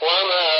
وما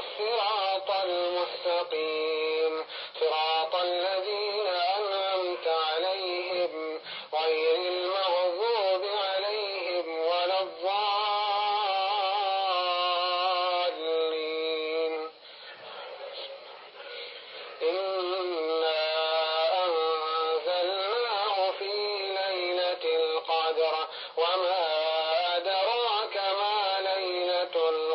الصراط المستقيم. صراط الذين أنعمت عليهم غير المغضوب عليهم ولا الضالين. إنا أنزلناه في ليلة القدر وما